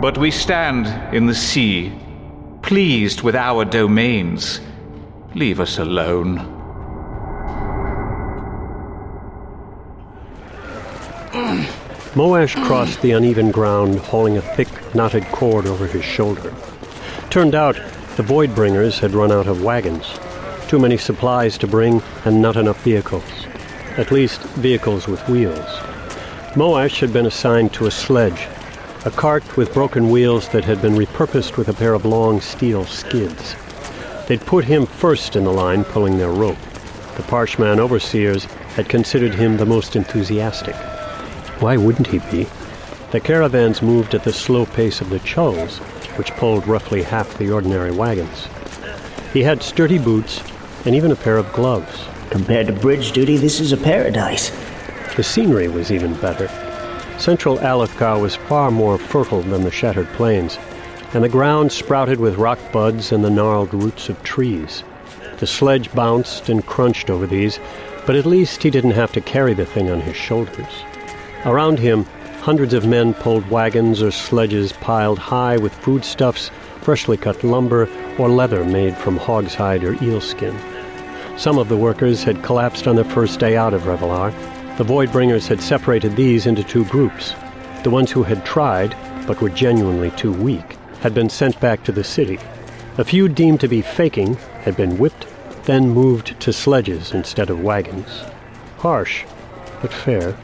But we stand in the sea, pleased with our domains. Leave us alone. Moash crossed the uneven ground, hauling a thick, knotted cord over his shoulder. Turned out, the Voidbringers had run out of wagons. Too many supplies to bring, and not enough vehicles. At least, vehicles with wheels. Moash had been assigned to a sledge, a cart with broken wheels that had been repurposed with a pair of long steel skids. They'd put him first in the line, pulling their rope. The Parshman overseers had considered him the most enthusiastic. Why wouldn't he be? The caravans moved at the slow pace of the chulls, which pulled roughly half the ordinary wagons. He had sturdy boots and even a pair of gloves. Compared to bridge duty, this is a paradise. The scenery was even better. Central Alethkar was far more fertile than the shattered plains, and the ground sprouted with rock buds and the gnarled roots of trees. The sledge bounced and crunched over these, but at least he didn't have to carry the thing on his shoulders. Around him, hundreds of men pulled wagons or sledges piled high with foodstuffs, freshly cut lumber, or leather made from hog's hide or eel skin. Some of the workers had collapsed on their first day out of Revolar. The Voidbringers had separated these into two groups. The ones who had tried, but were genuinely too weak, had been sent back to the city. A few deemed to be faking had been whipped, then moved to sledges instead of wagons. Harsh, but fair.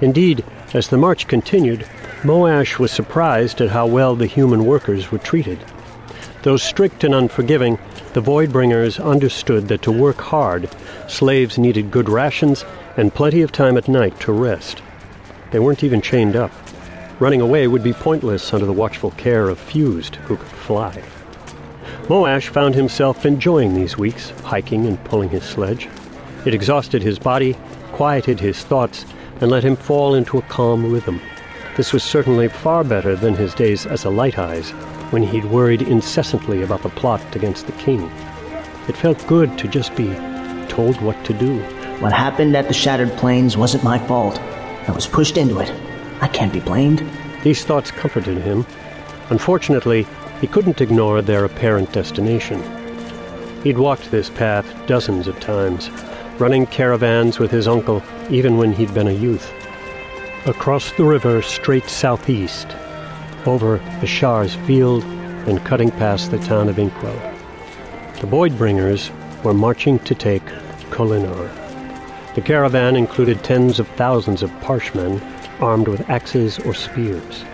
Indeed, as the march continued, Moash was surprised at how well the human workers were treated. Though strict and unforgiving, the Voidbringers understood that to work hard, slaves needed good rations and plenty of time at night to rest. They weren't even chained up. Running away would be pointless under the watchful care of Fused, who could fly. Moash found himself enjoying these weeks, hiking and pulling his sledge. It exhausted his body, quieted his thoughts, and let him fall into a calm rhythm. This was certainly far better than his days as a Light Eyes, when he'd worried incessantly about the plot against the king. It felt good to just be told what to do. What happened at the Shattered Plains wasn't my fault. I was pushed into it. I can't be blamed. These thoughts comforted him. Unfortunately, he couldn't ignore their apparent destination. He'd walked this path dozens of times, running caravans with his uncle even when he'd been a youth. Across the river straight southeast, over the Shars field, and cutting past the town of Inkwell. The Voidbringers were marching to take Kholinar. The caravan included tens of thousands of parshmen armed with axes or spears.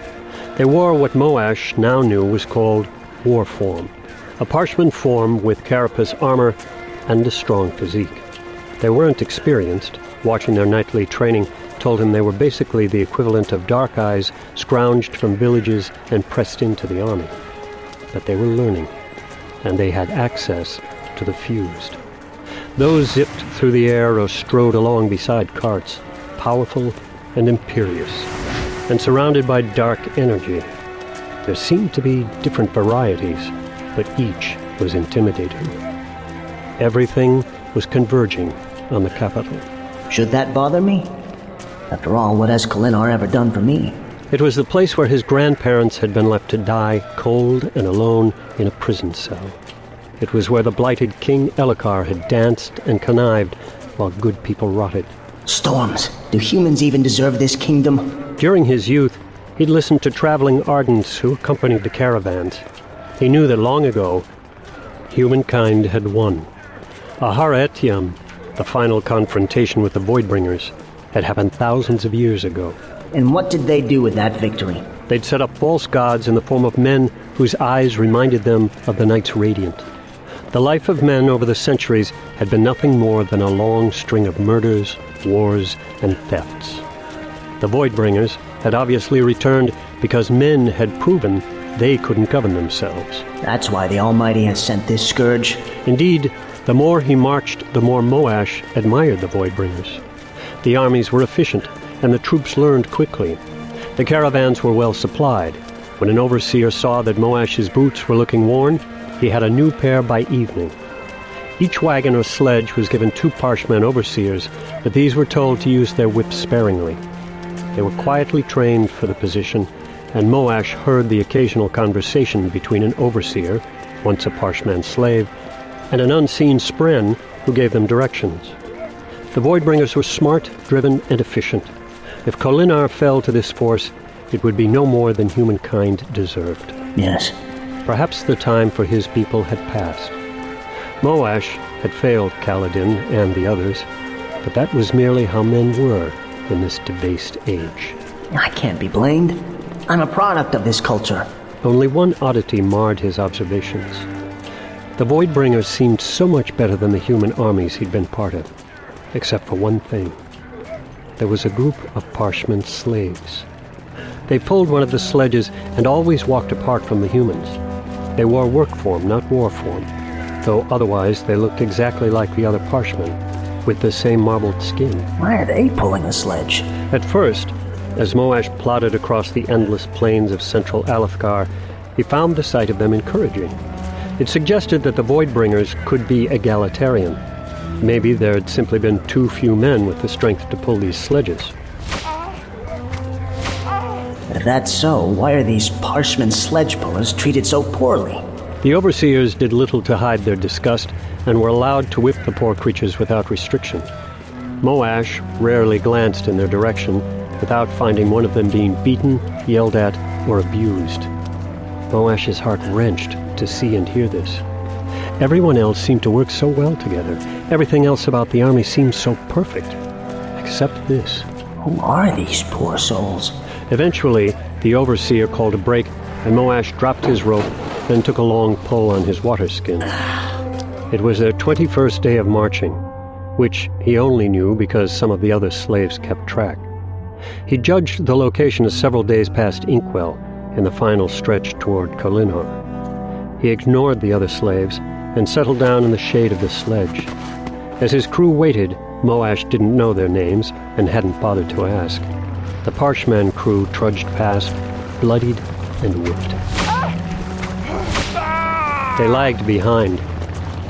They wore what Moash now knew was called war form, a parshman form with carapace armor and a strong physique. They weren't experienced. Watching their nightly training told him they were basically the equivalent of dark eyes scrounged from villages and pressed into the army. But they were learning, and they had access to the fused. Those zipped through the air or strode along beside carts, powerful and imperious, and surrounded by dark energy. There seemed to be different varieties, but each was intimidating. Everything was converging on the capital. Should that bother me? After all, what has Kholinar ever done for me? It was the place where his grandparents had been left to die, cold and alone, in a prison cell. It was where the blighted King Elhokar had danced and connived while good people rotted. Storms. Do humans even deserve this kingdom? During his youth, he'd listened to traveling Ardents who accompanied the caravans. He knew that long ago, humankind had won. Aharietiam, the final confrontation with the Voidbringers, had happened thousands of years ago. And what did they do with that victory? They'd set up false gods in the form of men whose eyes reminded them of the Knights Radiant. The life of men over the centuries had been nothing more than a long string of murders, wars, and thefts. The Voidbringers had obviously returned because men had proven they couldn't govern themselves. That's why the Almighty has sent this scourge. Indeed, the more he marched, the more Moash admired the Voidbringers. The armies were efficient, and the troops learned quickly. The caravans were well supplied. When an overseer saw that Moash's boots were looking worn, he had a new pair by evening. Each wagon or sledge was given two parshmen overseers, but these were told to use their whips sparingly. They were quietly trained for the position, and Moash heard the occasional conversation between an overseer, once a Parshman slave, and an unseen spren who gave them directions. The Voidbringers were smart, driven, and efficient. If Kholinar fell to this force, it would be no more than humankind deserved. Yes. Perhaps the time for his people had passed. Moash had failed Kaladin and the others, but that was merely how men were in this debased age. I can't be blamed. I'm a product of this culture. Only one oddity marred his observations. The Voidbringers seemed so much better than the human armies he'd been part of, except for one thing. There was a group of Parshman slaves. They pulled one of the sledges and always walked apart from the humans. They wore work form, not war form, though otherwise they looked exactly like the other Parshmen, with the same marbled skin. Why are they pulling a sledge? At first, as Moash plodded across the endless plains of central Alethkar, he found the sight of them encouraging. It suggested that the Voidbringers could be egalitarian. Maybe there had simply been too few men with the strength to pull these sledges. If that's so, why are these Parshman sledge pullers treated so poorly? The overseers did little to hide their disgust and were allowed to whip the poor creatures without restriction. Moash rarely glanced in their direction without finding one of them being beaten, yelled at, or abused. Moash's heart wrenched to see and hear this. Everyone else seemed to work so well together. Everything else about the army seemed so perfect. Except this. Who are these poor souls? Eventually, the overseer called a break, and Moash dropped his rope, then took a long pull on his water skin. It was their 21st day of marching, which he only knew because some of the other slaves kept track. He judged the location as several days past Inkwell, in the final stretch toward Kholinar. He ignored the other slaves and settled down in the shade of the sledge. As his crew waited, Moash didn't know their names and hadn't bothered to ask. The Parshman crew trudged past, bloodied and whipped. They lagged behind.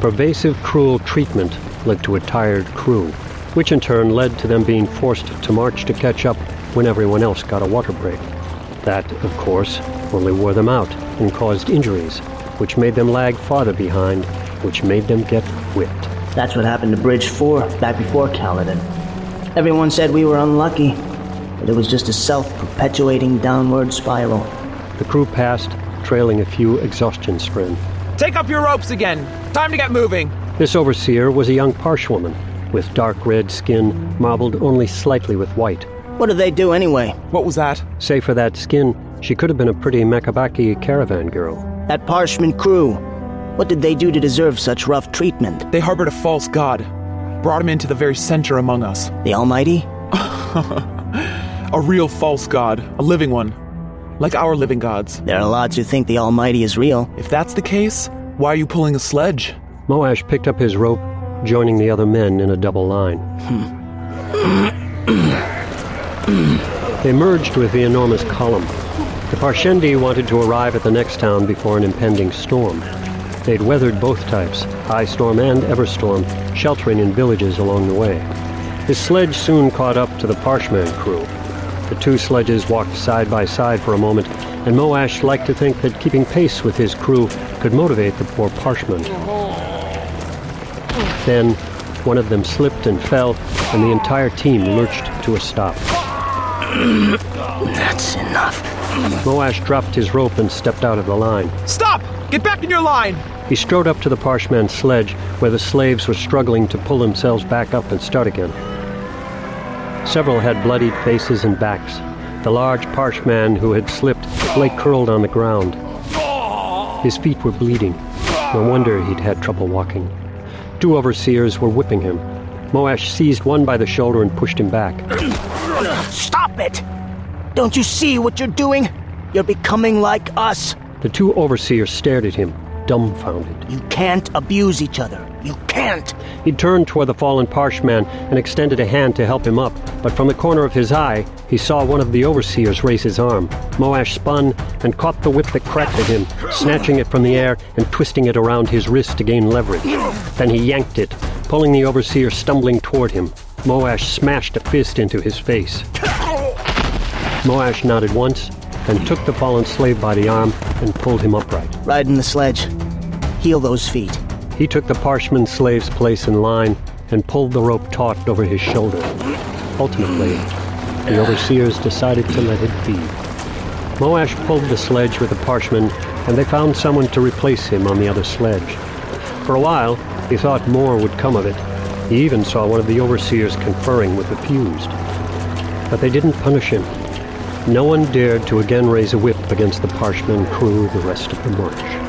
Pervasive, cruel treatment led to a tired crew, which in turn led to them being forced to march to catch up when everyone else got a water break. That, of course, only wore them out and caused injuries, which made them lag farther behind, which made them get whipped. That's what happened to Bridge 4 back before Kaladin. Everyone said we were unlucky, but it was just a self perpetuating downward spiral. The crew passed, trailing a few exhaustion spren. Take up your ropes again. Time to get moving. This overseer was a young Parshwoman, with dark red skin marbled only slightly with white. What do they do anyway? What was that? Save for that skin, she could have been a pretty Makabaki caravan girl. That Parshman crew. What did they do to deserve such rough treatment? They harbored a false god. Brought him into the very center among us. The Almighty? A real false god. A living one. Like our living gods. There are lots who think the Almighty is real. If that's the case, why are you pulling a sledge? Moash picked up his rope, joining the other men in a double line. Hmm. they merged with the enormous column. The Parshendi wanted to arrive at the next town before an impending storm. They'd weathered both types, high storm and everstorm, sheltering in villages along the way. His sledge soon caught up to the Parshman crew. The two sledges walked side by side for a moment, and Moash liked to think that keeping pace with his crew could motivate the poor Parshmen. Then, one of them slipped and fell, and the entire team lurched to a stop. That's enough. Moash dropped his rope and stepped out of the line. Stop! Get back in your line! He strode up to the Parshman's sledge, where the slaves were struggling to pull themselves back up and start again. Several had bloodied faces and backs. The large parched Parshman who had slipped lay curled on the ground. His feet were bleeding. No wonder he'd had trouble walking. Two overseers were whipping him. Moash seized one by the shoulder and pushed him back. Stop it! Don't you see what you're doing? You're becoming like us. The two overseers stared at him, dumbfounded. You can't abuse each other. You can't. He turned toward the fallen Parshman and extended a hand to help him up, but from the corner of his eye, he saw one of the overseers raise his arm. Moash spun and caught the whip that cracked at him, snatching it from the air and twisting it around his wrist to gain leverage. Then he yanked it, pulling the overseer stumbling toward him. Moash smashed a fist into his face. Moash nodded once, and took the fallen slave by the arm and pulled him upright. Ride in the sledge. Heal those feet. He took the parshman slave's place in line and pulled the rope taut over his shoulder. Ultimately, the overseers decided to let it be. Moash pulled the sledge with the parshman, and they found someone to replace him on the other sledge. For a while, he thought more would come of it. He even saw one of the overseers conferring with the fused. But they didn't punish him. No one dared to again raise a whip against the parshman crew the rest of the march.